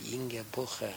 ein junger Bucher,